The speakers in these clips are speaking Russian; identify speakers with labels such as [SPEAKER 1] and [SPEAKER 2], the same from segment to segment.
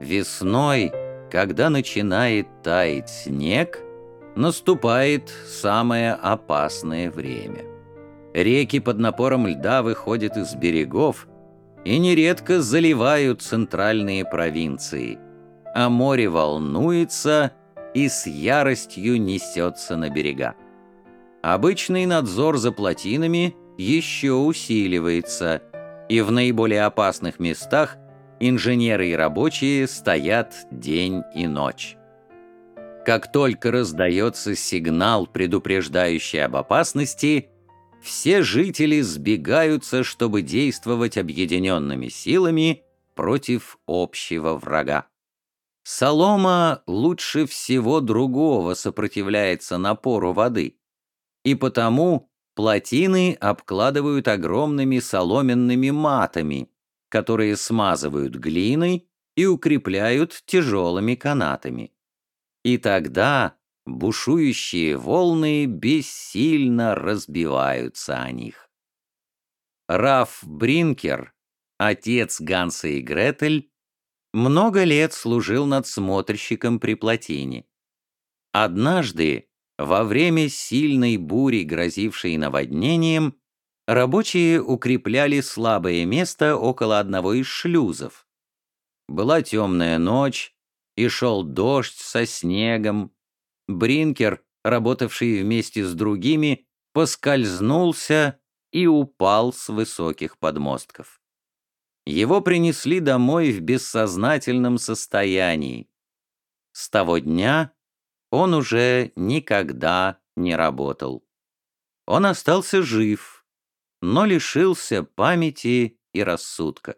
[SPEAKER 1] Весной, когда начинает таять снег, наступает самое опасное время. Реки под напором льда выходят из берегов и нередко заливают центральные провинции, а море волнуется и с яростью несется на берега. Обычный надзор за плотинами еще усиливается, и в наиболее опасных местах инженеры и рабочие стоят день и ночь. Как только раздается сигнал, предупреждающий об опасности, все жители сбегаются, чтобы действовать объединенными силами против общего врага. Солома лучше всего другого сопротивляется напору воды, и потому плотины обкладывают огромными соломенными матами, которые смазывают глиной и укрепляют тяжелыми канатами. И тогда бушующие волны бессильно разбиваются о них. Раф Бринкер, отец Ганса и Гретель, много лет служил надсмотрщиком при плотине. Однажды, во время сильной бури, грозившей наводнением, рабочие укрепляли слабое место около одного из шлюзов. Была темная ночь, и шел дождь со снегом. Бринкер, работавший вместе с другими, поскользнулся и упал с высоких подмостков. Его принесли домой в бессознательном состоянии. С того дня он уже никогда не работал. Он остался жив, но лишился памяти и рассудка.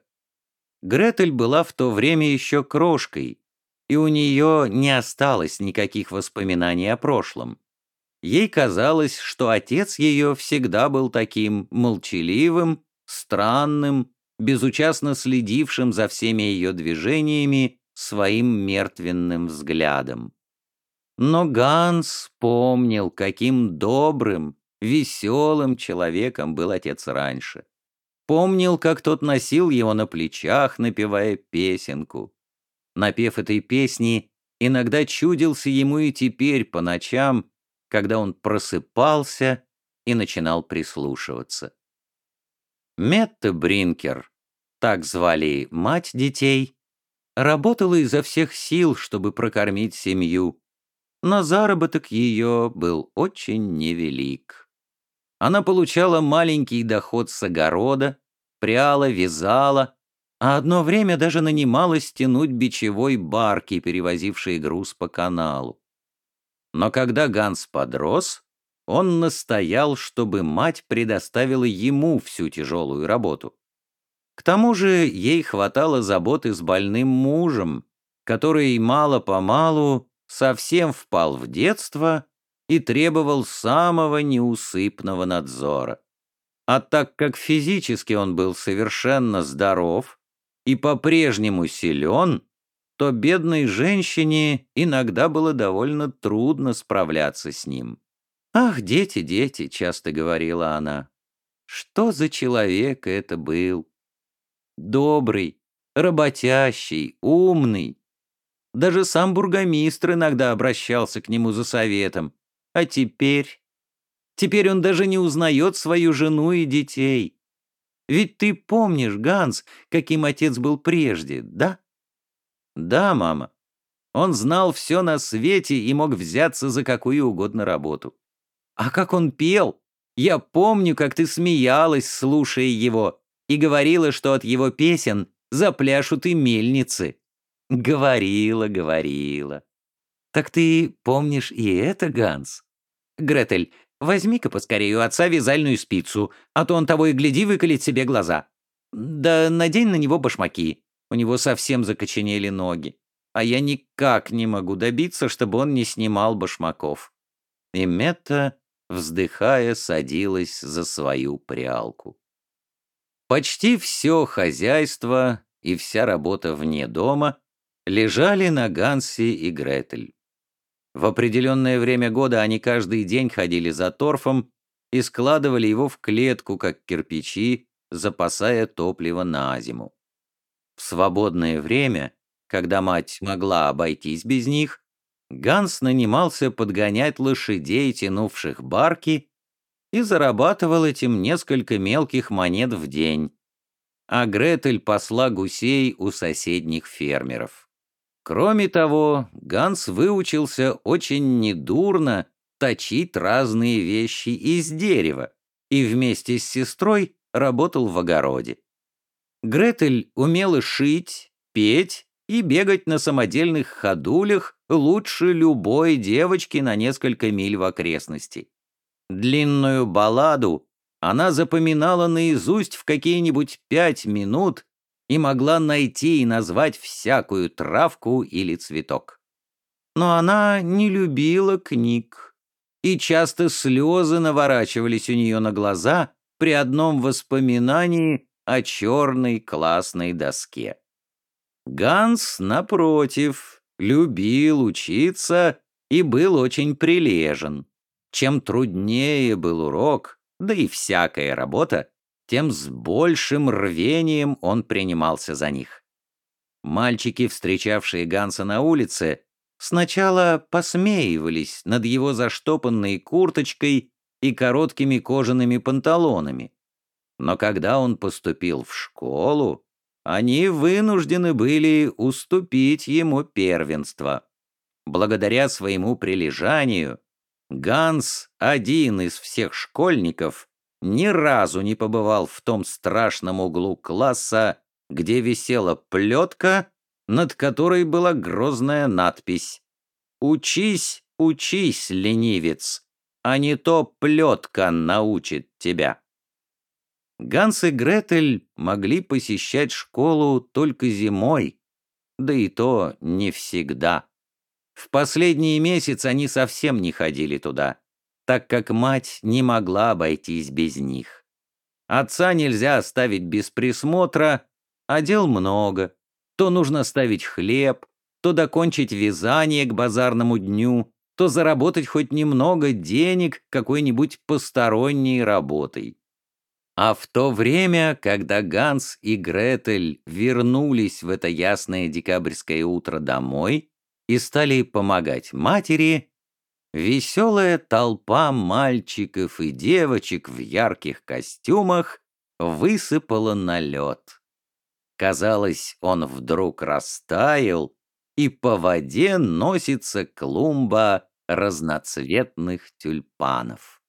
[SPEAKER 1] Гретель была в то время еще крошкой, и у нее не осталось никаких воспоминаний о прошлом. Ей казалось, что отец ее всегда был таким молчаливым, странным, безучастно следившим за всеми ее движениями своим мертвенным взглядом. Но Ганс помнил, каким добрым, веселым человеком был отец раньше. Помнил, как тот носил его на плечах, напевая песенку. Напев этой песни иногда чудился ему и теперь по ночам, когда он просыпался и начинал прислушиваться. Метта Бринкер, так звали мать детей, работала изо всех сил, чтобы прокормить семью, но заработок ее был очень невелик. Она получала маленький доход с огорода, пряла, вязала, а одно время даже нанималась тянуть бичевой барки, перевозившие груз по каналу. Но когда Ганс подрос, он настоял, чтобы мать предоставила ему всю тяжелую работу. К тому же ей хватало заботы с больным мужем, который мало-помалу совсем впал в детство и требовал самого неусыпного надзора. А так как физически он был совершенно здоров, и по-прежнему силен, то бедной женщине иногда было довольно трудно справляться с ним. «Ах, дети, дети!» — часто говорила она. «Что за человек это был? Добрый, работящий, умный. Даже сам бургомистр иногда обращался к нему за советом. А теперь... Теперь он даже не узнает свою жену и детей. Ведь ты помнишь, Ганс, каким отец был прежде, да? Да, мама. Он знал все на свете и мог взяться за какую угодно работу. А как он пел! Я помню, как ты смеялась, слушая его, и говорила, что от его песен запляшут и мельницы. Говорила, говорила. Так ты помнишь и это, Ганс? Гретель, Возьми-ка поскорее у отца вязальную спицу, а то он того и гляди выколет себе глаза. Да надень на него башмаки. У него совсем закоченели ноги. А я никак не могу добиться, чтобы он не снимал башмаков. И Метта, вздыхая, садилась за свою прялку. Почти все хозяйство и вся работа вне дома лежали на Гансе и Гретель. В определенное время года они каждый день ходили за торфом и складывали его в клетку, как кирпичи, запасая топливо на зиму. В свободное время когда мать могла обойтись без них, Ганс нанимался подгонять лошадей, тянувших барки, и зарабатывал этим несколько мелких монет в день, а Гретель посла гусей у соседних фермеров. Кроме того, Ганс выучился очень недурно точить разные вещи из дерева и вместе с сестрой работал в огороде. Гретель умела шить, петь и бегать на самодельных ходулях лучше любой девочки на несколько миль в окрестности. Длинную балладу она запоминала наизусть в какие-нибудь пять минут и могла найти и назвать всякую травку или цветок. Но она не любила книг, и часто слезы наворачивались у нее на глаза при одном воспоминании о черной классной доске. Ганс, напротив, любил учиться и был очень прилежен. Чем труднее был урок, да и всякая работа, тем с большим рвением он принимался за них. Мальчики, встречавшие Ганса на улице, сначала посмеивались над его заштопанной курточкой и короткими кожаными панталонами. Но когда он поступил в школу, они вынуждены были уступить ему первенство. Благодаря своему прилежанию Ганс, один из всех школьников, ни разу не побывал в том страшном углу класса, где висела плетка, над которой была грозная надпись «Учись, учись, ленивец, а не то плетка научит тебя». Ганс и Гретель могли посещать школу только зимой, да и то не всегда. В последние месяцы они совсем не ходили туда так как мать не могла обойтись без них. Отца нельзя оставить без присмотра, а дел много. То нужно ставить хлеб, то докончить вязание к базарному дню, то заработать хоть немного денег какой-нибудь посторонней работой. А в то время, когда Ганс и Гретель вернулись в это ясное декабрьское утро домой и стали помогать матери, Веселая толпа мальчиков и девочек в ярких костюмах высыпала на лед. Казалось, он вдруг растаял, и по воде носится клумба разноцветных тюльпанов.